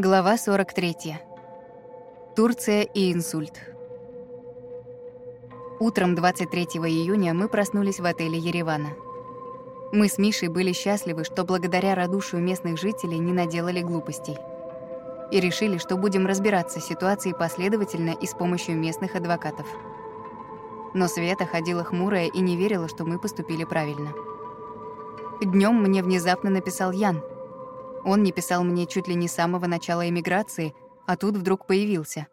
Глава 43. Турция и инсульт. Утром 23 июня мы проснулись в отеле Еревана. Мы с Мишей были счастливы, что благодаря радушию местных жителей не наделали глупостей. И решили, что будем разбираться с ситуацией последовательно и с помощью местных адвокатов. Но Света ходила хмурая и не верила, что мы поступили правильно. Днем мне внезапно написал Ян — он не писал мне чуть ли не с самого начала эмиграции, а тут вдруг появился.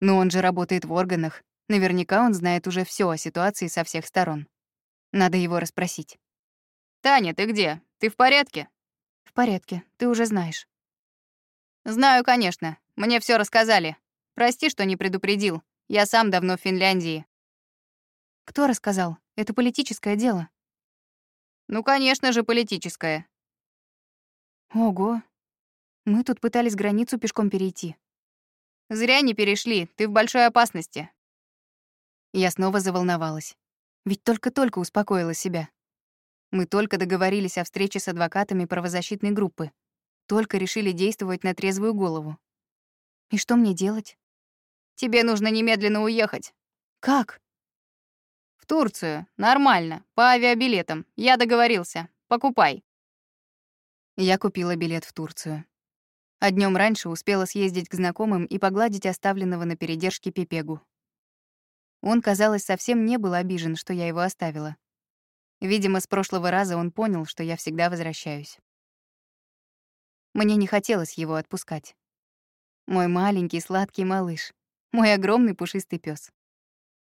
Но он же работает в органах. Наверняка он знает уже все о ситуации со всех сторон. Надо его расспросить. «Таня, ты где? Ты в порядке?» «В порядке, ты уже знаешь». «Знаю, конечно. Мне все рассказали. Прости, что не предупредил. Я сам давно в Финляндии». «Кто рассказал? Это политическое дело». «Ну, конечно же, политическое. Ого. Мы тут пытались границу пешком перейти. Зря не перешли, ты в большой опасности. Я снова заволновалась. Ведь только-только успокоила себя. Мы только договорились о встрече с адвокатами правозащитной группы. Только решили действовать на трезвую голову. И что мне делать? Тебе нужно немедленно уехать. Как? В Турцию. Нормально. По авиабилетам. Я договорился. Покупай. Я купила билет в Турцию. А днем раньше успела съездить к знакомым и погладить оставленного на передержке Пепегу. Он, казалось, совсем не был обижен, что я его оставила. Видимо, с прошлого раза он понял, что я всегда возвращаюсь. Мне не хотелось его отпускать. Мой маленький сладкий малыш, мой огромный пушистый пес.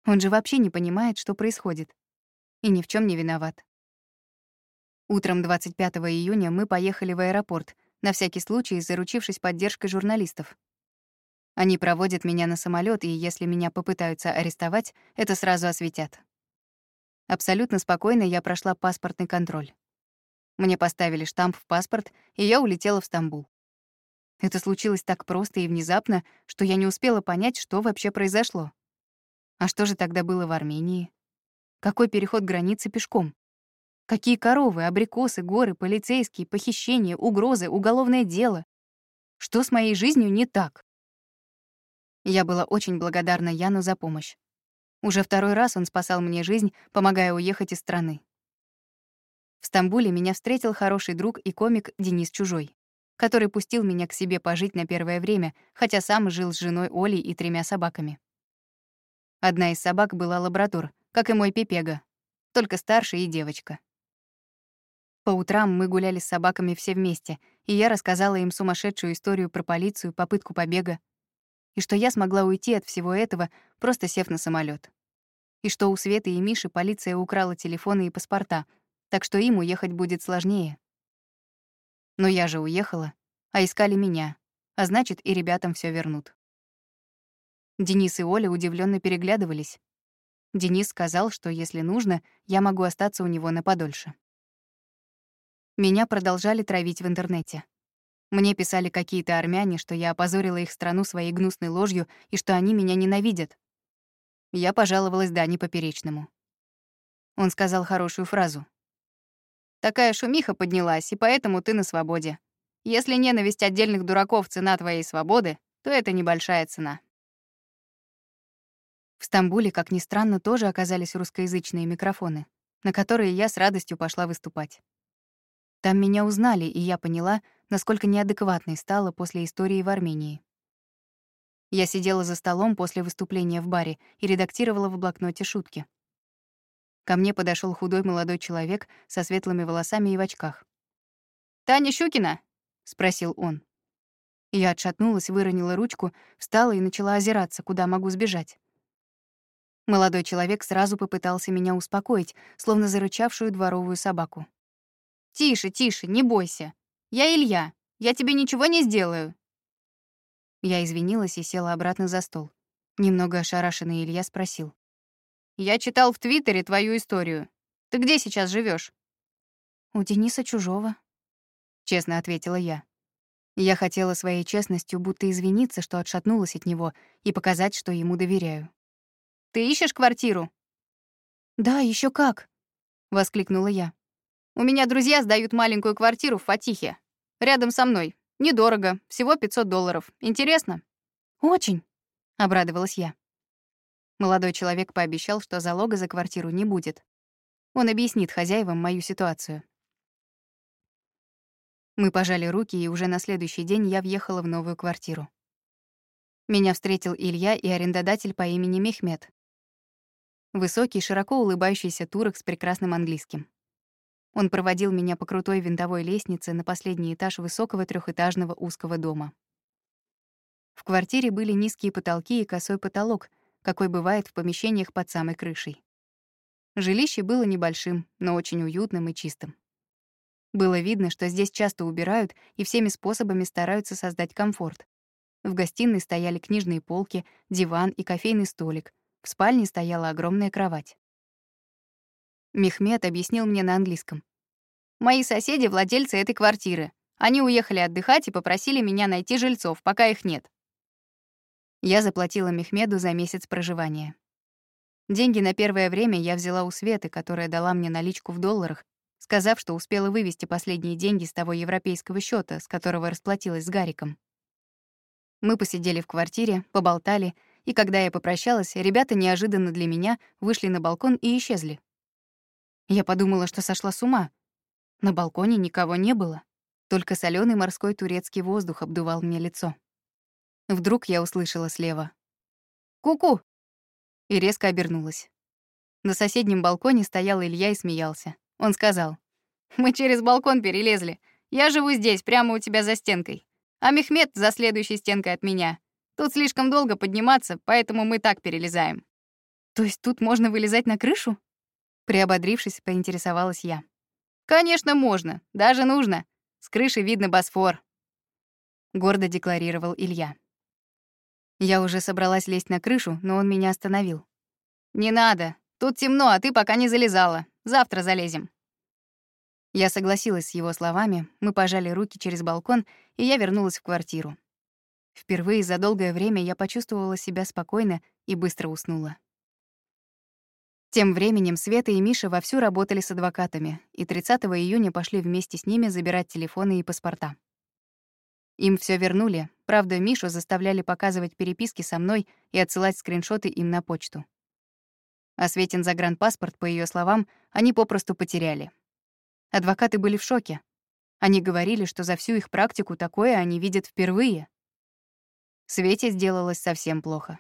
Он же вообще не понимает, что происходит. И ни в чем не виноват. Утром 25 июня мы поехали в аэропорт, на всякий случай заручившись поддержкой журналистов. Они проводят меня на самолет, и если меня попытаются арестовать, это сразу осветят. Абсолютно спокойно я прошла паспортный контроль. Мне поставили штамп в паспорт, и я улетела в Стамбул. Это случилось так просто и внезапно, что я не успела понять, что вообще произошло. А что же тогда было в Армении? Какой переход границы пешком? Какие коровы, абрикосы, горы, полицейские, похищения, угрозы, уголовное дело. Что с моей жизнью не так? Я была очень благодарна Яну за помощь. Уже второй раз он спасал мне жизнь, помогая уехать из страны. В Стамбуле меня встретил хороший друг и комик Денис Чужой, который пустил меня к себе пожить на первое время, хотя сам жил с женой Олей и тремя собаками. Одна из собак была лабрадор, как и мой Пепега, только старше и девочка. По утрам мы гуляли с собаками все вместе, и я рассказала им сумасшедшую историю про полицию, попытку побега, и что я смогла уйти от всего этого, просто сев на самолет, И что у Светы и Миши полиция украла телефоны и паспорта, так что им уехать будет сложнее. Но я же уехала, а искали меня, а значит, и ребятам все вернут. Денис и Оля удивленно переглядывались. Денис сказал, что если нужно, я могу остаться у него на подольше. Меня продолжали травить в интернете. Мне писали какие-то армяне, что я опозорила их страну своей гнусной ложью и что они меня ненавидят. Я пожаловалась Дане Поперечному. Он сказал хорошую фразу. «Такая шумиха поднялась, и поэтому ты на свободе. Если ненависть отдельных дураков — цена твоей свободы, то это небольшая цена». В Стамбуле, как ни странно, тоже оказались русскоязычные микрофоны, на которые я с радостью пошла выступать. Там меня узнали, и я поняла, насколько неадекватной стала после истории в Армении. Я сидела за столом после выступления в баре и редактировала в блокноте шутки. Ко мне подошел худой молодой человек со светлыми волосами и в очках. «Таня Щукина?» — спросил он. Я отшатнулась, выронила ручку, встала и начала озираться, куда могу сбежать. Молодой человек сразу попытался меня успокоить, словно зарычавшую дворовую собаку. «Тише, тише, не бойся. Я Илья. Я тебе ничего не сделаю». Я извинилась и села обратно за стол. Немного ошарашенный Илья спросил. «Я читал в Твиттере твою историю. Ты где сейчас живешь? «У Дениса Чужого», — честно ответила я. Я хотела своей честностью будто извиниться, что отшатнулась от него, и показать, что ему доверяю. «Ты ищешь квартиру?» «Да, еще как!» — воскликнула я. У меня друзья сдают маленькую квартиру в Фатихе. Рядом со мной. Недорого, всего 500 долларов. Интересно?» «Очень», — обрадовалась я. Молодой человек пообещал, что залога за квартиру не будет. Он объяснит хозяевам мою ситуацию. Мы пожали руки, и уже на следующий день я въехала в новую квартиру. Меня встретил Илья и арендодатель по имени Мехмед. Высокий, широко улыбающийся турок с прекрасным английским. Он проводил меня по крутой винтовой лестнице на последний этаж высокого трехэтажного узкого дома. В квартире были низкие потолки и косой потолок, какой бывает в помещениях под самой крышей. Жилище было небольшим, но очень уютным и чистым. Было видно, что здесь часто убирают и всеми способами стараются создать комфорт. В гостиной стояли книжные полки, диван и кофейный столик. В спальне стояла огромная кровать. Мехмед объяснил мне на английском. «Мои соседи — владельцы этой квартиры. Они уехали отдыхать и попросили меня найти жильцов, пока их нет». Я заплатила Мехмеду за месяц проживания. Деньги на первое время я взяла у Светы, которая дала мне наличку в долларах, сказав, что успела вывести последние деньги с того европейского счета, с которого расплатилась с Гариком. Мы посидели в квартире, поболтали, и когда я попрощалась, ребята неожиданно для меня вышли на балкон и исчезли. Я подумала, что сошла с ума. На балконе никого не было. Только соленый морской турецкий воздух обдувал мне лицо. Вдруг я услышала слева. «Ку-ку!» И резко обернулась. На соседнем балконе стоял Илья и смеялся. Он сказал. «Мы через балкон перелезли. Я живу здесь, прямо у тебя за стенкой. А Мехмед за следующей стенкой от меня. Тут слишком долго подниматься, поэтому мы так перелезаем». «То есть тут можно вылезать на крышу?» Приободрившись, поинтересовалась я. «Конечно, можно. Даже нужно. С крыши видно Босфор», — гордо декларировал Илья. Я уже собралась лезть на крышу, но он меня остановил. «Не надо. Тут темно, а ты пока не залезала. Завтра залезем». Я согласилась с его словами, мы пожали руки через балкон, и я вернулась в квартиру. Впервые за долгое время я почувствовала себя спокойно и быстро уснула. Тем временем Света и Миша вовсю работали с адвокатами, и 30 июня пошли вместе с ними забирать телефоны и паспорта. Им все вернули, правда, Мишу заставляли показывать переписки со мной и отсылать скриншоты им на почту. А Светин загранпаспорт, по ее словам, они попросту потеряли. Адвокаты были в шоке. Они говорили, что за всю их практику такое они видят впервые. Свете сделалось совсем плохо.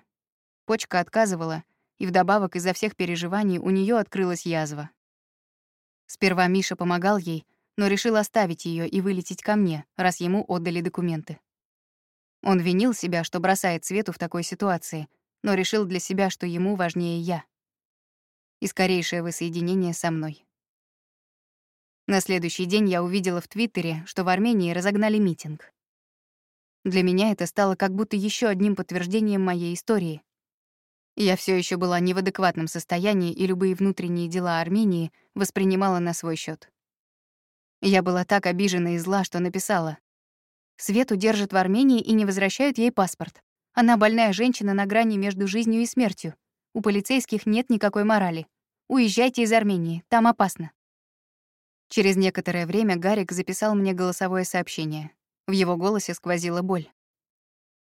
Почка отказывала, и вдобавок из-за всех переживаний у нее открылась язва. Сперва Миша помогал ей, но решил оставить ее и вылететь ко мне, раз ему отдали документы. Он винил себя, что бросает Свету в такой ситуации, но решил для себя, что ему важнее я. И скорейшее воссоединение со мной. На следующий день я увидела в Твиттере, что в Армении разогнали митинг. Для меня это стало как будто еще одним подтверждением моей истории. Я все еще была не в адекватном состоянии и любые внутренние дела Армении воспринимала на свой счет. Я была так обижена и зла, что написала. Свету держат в Армении и не возвращают ей паспорт. Она больная женщина на грани между жизнью и смертью. У полицейских нет никакой морали. Уезжайте из Армении, там опасно. Через некоторое время Гарик записал мне голосовое сообщение. В его голосе сквозила боль.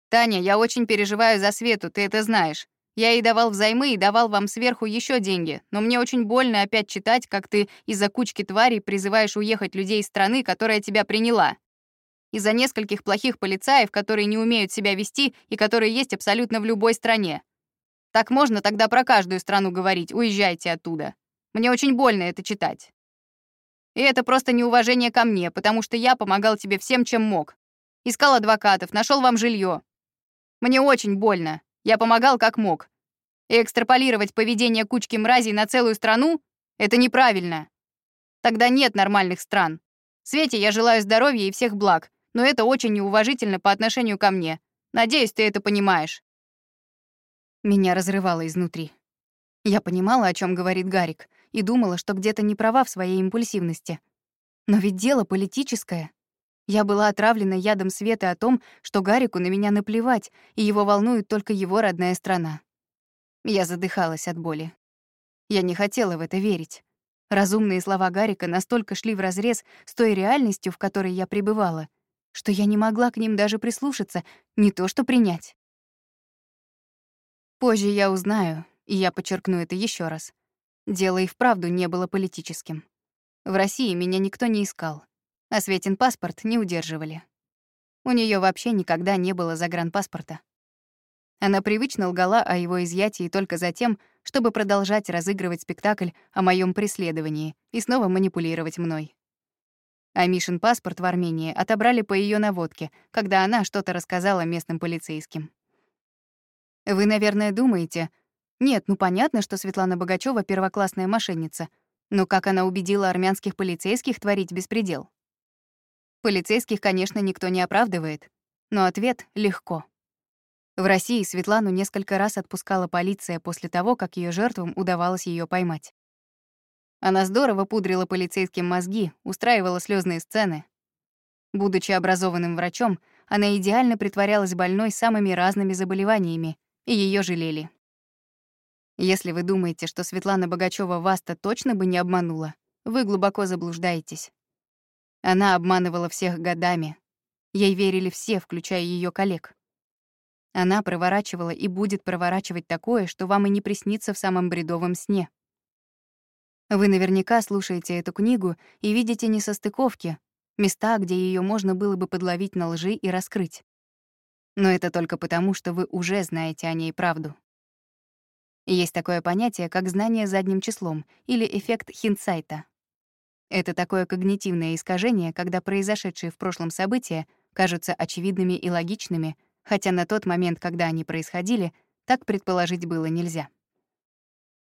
«Таня, я очень переживаю за Свету, ты это знаешь. Я ей давал взаймы и давал вам сверху еще деньги, но мне очень больно опять читать, как ты из-за кучки тварей призываешь уехать людей из страны, которая тебя приняла. Из-за нескольких плохих полицаев, которые не умеют себя вести и которые есть абсолютно в любой стране. Так можно тогда про каждую страну говорить, уезжайте оттуда. Мне очень больно это читать. И это просто неуважение ко мне, потому что я помогал тебе всем, чем мог. Искал адвокатов, нашел вам жилье. Мне очень больно. Я помогал как мог. И экстраполировать поведение кучки мразей на целую страну — это неправильно. Тогда нет нормальных стран. Свете я желаю здоровья и всех благ, но это очень неуважительно по отношению ко мне. Надеюсь, ты это понимаешь. Меня разрывало изнутри. Я понимала, о чем говорит Гарик, и думала, что где-то не права в своей импульсивности. Но ведь дело политическое. Я была отравлена ядом света о том, что Гарику на меня наплевать, и его волнует только его родная страна. Я задыхалась от боли. Я не хотела в это верить. Разумные слова Гарика настолько шли вразрез с той реальностью, в которой я пребывала, что я не могла к ним даже прислушаться, не то что принять. Позже я узнаю, и я подчеркну это еще раз. Дело и вправду не было политическим. В России меня никто не искал, а Светин паспорт не удерживали. У нее вообще никогда не было загранпаспорта. Она привычно лгала о его изъятии только за тем, чтобы продолжать разыгрывать спектакль о моем преследовании и снова манипулировать мной. А Мишин паспорт в Армении отобрали по ее наводке, когда она что-то рассказала местным полицейским. Вы, наверное, думаете, нет, ну понятно, что Светлана Богачева первоклассная мошенница, но как она убедила армянских полицейских творить беспредел? Полицейских, конечно, никто не оправдывает, но ответ — легко. В России Светлану несколько раз отпускала полиция после того, как ее жертвам удавалось ее поймать. Она здорово пудрила полицейским мозги, устраивала слезные сцены. Будучи образованным врачом, она идеально притворялась больной самыми разными заболеваниями, и ее жалели. Если вы думаете, что Светлана Богачева вас-то точно бы не обманула, вы глубоко заблуждаетесь. Она обманывала всех годами. Ей верили все, включая ее коллег. Она проворачивала и будет проворачивать такое, что вам и не приснится в самом бредовом сне. Вы наверняка слушаете эту книгу и видите несостыковки, места, где ее можно было бы подловить на лжи и раскрыть. Но это только потому, что вы уже знаете о ней правду. Есть такое понятие, как знание задним числом или эффект Хинсайта. Это такое когнитивное искажение, когда произошедшие в прошлом события кажутся очевидными и логичными, хотя на тот момент, когда они происходили, так предположить было нельзя.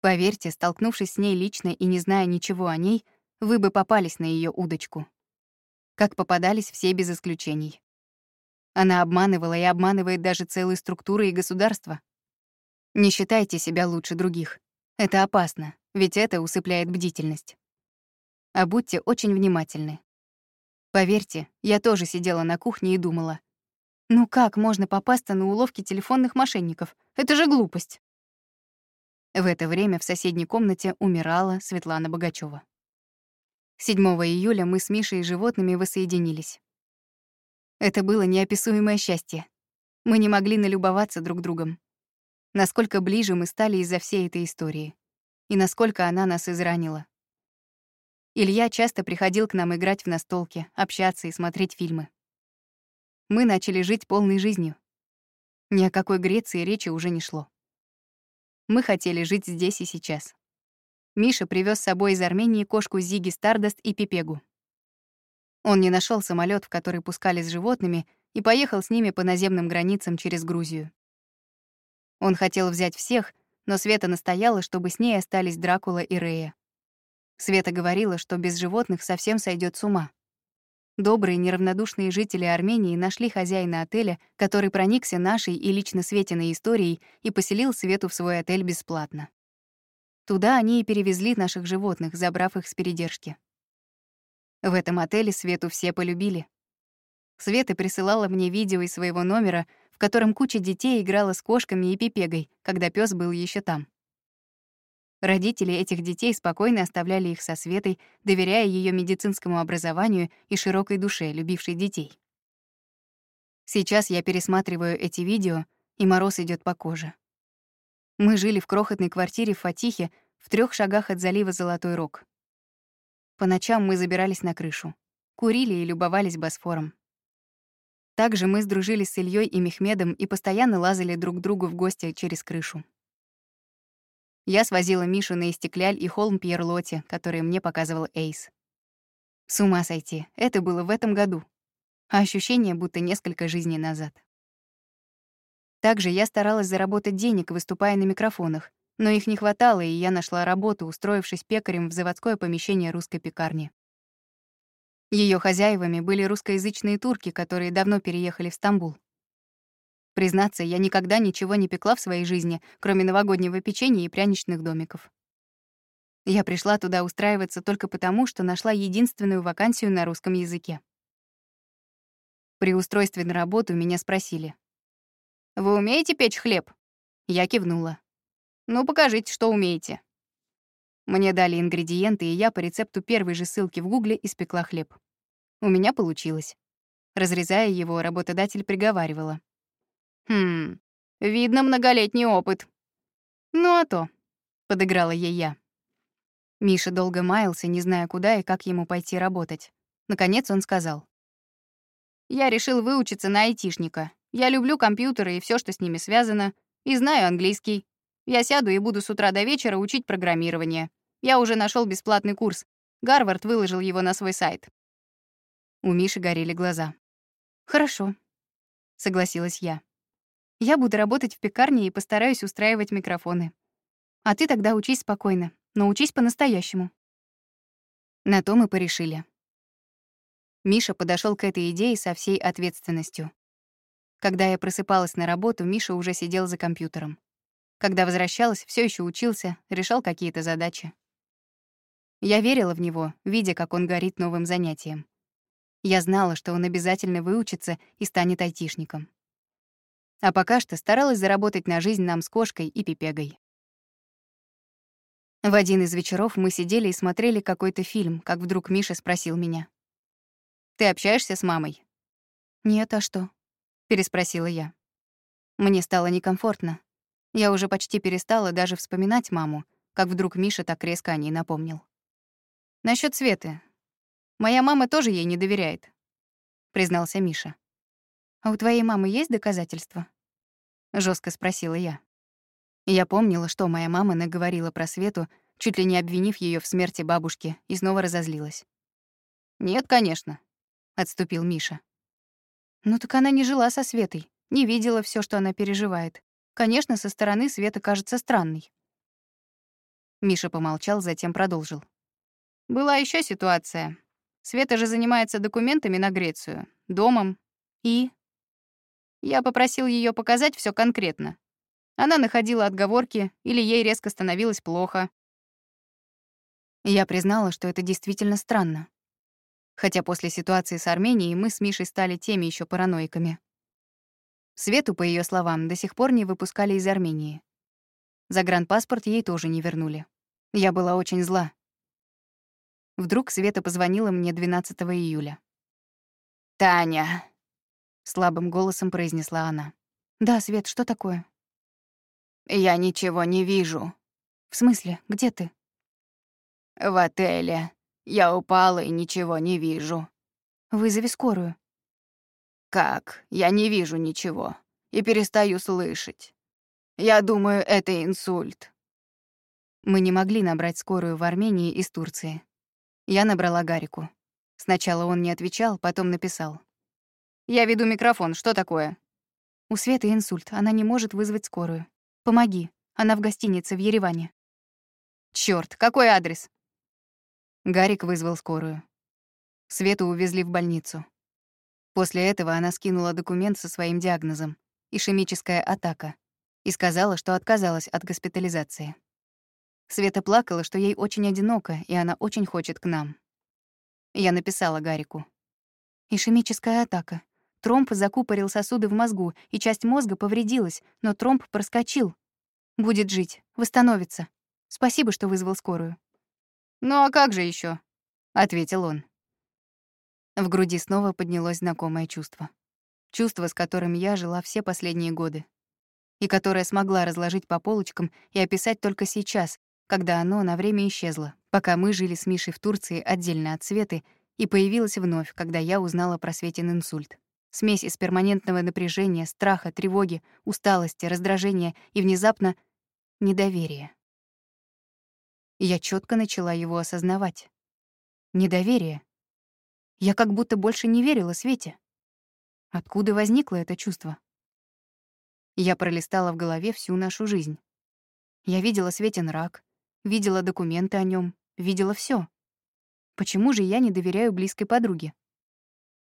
Поверьте, столкнувшись с ней лично и не зная ничего о ней, вы бы попались на ее удочку. Как попадались все без исключений. Она обманывала и обманывает даже целые структуры и государства. Не считайте себя лучше других. Это опасно, ведь это усыпляет бдительность. А будьте очень внимательны. Поверьте, я тоже сидела на кухне и думала, ну как можно попасться на уловки телефонных мошенников? Это же глупость. В это время в соседней комнате умирала Светлана Богачева. 7 июля мы с Мишей и животными воссоединились. Это было неописуемое счастье. Мы не могли налюбоваться друг другом. Насколько ближе мы стали из-за всей этой истории. И насколько она нас изранила. Илья часто приходил к нам играть в настолки, общаться и смотреть фильмы мы начали жить полной жизнью. Ни о какой Греции речи уже не шло. Мы хотели жить здесь и сейчас. Миша привез с собой из Армении кошку Зиги Стардаст и Пипегу. Он не нашел самолет, в который пускали с животными, и поехал с ними по наземным границам через Грузию. Он хотел взять всех, но Света настояла, чтобы с ней остались Дракула и Рея. Света говорила, что без животных совсем сойдет с ума. Добрые, неравнодушные жители Армении нашли хозяина отеля, который проникся нашей и лично Светиной историей и поселил Свету в свой отель бесплатно. Туда они и перевезли наших животных, забрав их с передержки. В этом отеле Свету все полюбили. Света присылала мне видео из своего номера, в котором куча детей играла с кошками и пипегой, когда пес был еще там. Родители этих детей спокойно оставляли их со Светой, доверяя ее медицинскому образованию и широкой душе, любившей детей. Сейчас я пересматриваю эти видео, и мороз идет по коже. Мы жили в крохотной квартире в Фатихе, в трех шагах от залива Золотой Рог. По ночам мы забирались на крышу, курили и любовались Босфором. Также мы сдружились с Ильей и Мехмедом и постоянно лазали друг другу в гости через крышу. Я свозила Мишу на Истекляль и холм Пьерлоте, который мне показывал Эйс. С ума сойти, это было в этом году. А ощущение, будто несколько жизней назад. Также я старалась заработать денег, выступая на микрофонах, но их не хватало, и я нашла работу, устроившись пекарем в заводское помещение русской пекарни. Ее хозяевами были русскоязычные турки, которые давно переехали в Стамбул. Признаться, я никогда ничего не пекла в своей жизни, кроме новогоднего печенья и пряничных домиков. Я пришла туда устраиваться только потому, что нашла единственную вакансию на русском языке. При устройстве на работу меня спросили. «Вы умеете печь хлеб?» Я кивнула. «Ну, покажите, что умеете». Мне дали ингредиенты, и я по рецепту первой же ссылки в Гугле испекла хлеб. У меня получилось. Разрезая его, работодатель приговаривала. «Хм, видно многолетний опыт». «Ну а то», — подыграла ей я. Миша долго маялся, не зная, куда и как ему пойти работать. Наконец он сказал. «Я решил выучиться на айтишника. Я люблю компьютеры и все, что с ними связано, и знаю английский. Я сяду и буду с утра до вечера учить программирование. Я уже нашел бесплатный курс. Гарвард выложил его на свой сайт». У Миши горели глаза. «Хорошо», — согласилась я. «Я буду работать в пекарне и постараюсь устраивать микрофоны. А ты тогда учись спокойно, но учись по-настоящему». На то мы порешили. Миша подошел к этой идее со всей ответственностью. Когда я просыпалась на работу, Миша уже сидел за компьютером. Когда возвращалась, все еще учился, решал какие-то задачи. Я верила в него, видя, как он горит новым занятием. Я знала, что он обязательно выучится и станет айтишником. А пока что старалась заработать на жизнь нам с кошкой и пипегой. В один из вечеров мы сидели и смотрели какой-то фильм, как вдруг Миша спросил меня. «Ты общаешься с мамой?» «Нет, а что?» — переспросила я. Мне стало некомфортно. Я уже почти перестала даже вспоминать маму, как вдруг Миша так резко о ней напомнил. Насчет Светы, Моя мама тоже ей не доверяет», — признался Миша. «А у твоей мамы есть доказательства?» — жестко спросила я. Я помнила, что моя мама наговорила про Свету, чуть ли не обвинив ее в смерти бабушки, и снова разозлилась. «Нет, конечно», — отступил Миша. «Ну так она не жила со Светой, не видела все, что она переживает. Конечно, со стороны Света кажется странной». Миша помолчал, затем продолжил. «Была еще ситуация. Света же занимается документами на Грецию, домом. И? Я попросил ее показать все конкретно. Она находила отговорки или ей резко становилось плохо. Я признала, что это действительно странно. Хотя после ситуации с Арменией мы с Мишей стали теми еще параноиками. Свету, по ее словам, до сих пор не выпускали из Армении. Загранпаспорт ей тоже не вернули. Я была очень зла. Вдруг Света позвонила мне 12 июля. «Таня», — слабым голосом произнесла она. «Да, Свет, что такое?» «Я ничего не вижу». «В смысле? Где ты?» «В отеле. Я упала и ничего не вижу». «Вызови скорую». «Как? Я не вижу ничего. И перестаю слышать. Я думаю, это инсульт». Мы не могли набрать скорую в Армении из Турции. Я набрала Гарику. Сначала он не отвечал, потом написал. «Я веду микрофон. Что такое?» «У Светы инсульт. Она не может вызвать скорую. Помоги. Она в гостинице в Ереване». Черт, какой адрес?» Гарик вызвал скорую. Свету увезли в больницу. После этого она скинула документ со своим диагнозом — ишемическая атака, и сказала, что отказалась от госпитализации. Света плакала, что ей очень одиноко, и она очень хочет к нам. Я написала Гарику. Ишемическая атака. Тромб закупорил сосуды в мозгу, и часть мозга повредилась, но тромб проскочил. Будет жить, восстановится. Спасибо, что вызвал скорую. «Ну а как же еще? ответил он. В груди снова поднялось знакомое чувство. Чувство, с которым я жила все последние годы. И которое смогла разложить по полочкам и описать только сейчас, когда оно на время исчезло, пока мы жили с Мишей в Турции отдельно от Светы, и появилось вновь, когда я узнала про Светин инсульт. Смесь из перманентного напряжения, страха, тревоги, усталости, раздражения и внезапно недоверия. Я четко начала его осознавать. Недоверие. Я как будто больше не верила Свете. Откуда возникло это чувство? Я пролистала в голове всю нашу жизнь. Я видела Светин рак, видела документы о нем, видела все. Почему же я не доверяю близкой подруге?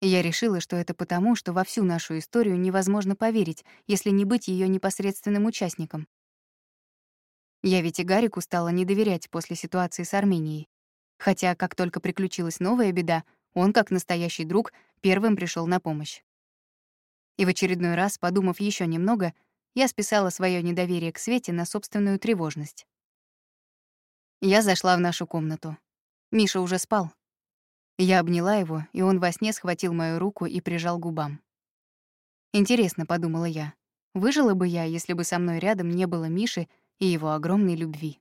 Я решила, что это потому, что во всю нашу историю невозможно поверить, если не быть ее непосредственным участником. Я ведь и Гарику стала не доверять после ситуации с Арменией. Хотя, как только приключилась новая беда, он, как настоящий друг, первым пришел на помощь. И в очередной раз, подумав еще немного, я списала свое недоверие к Свете на собственную тревожность. Я зашла в нашу комнату. Миша уже спал. Я обняла его, и он во сне схватил мою руку и прижал губам. Интересно, подумала я, выжила бы я, если бы со мной рядом не было Миши и его огромной любви.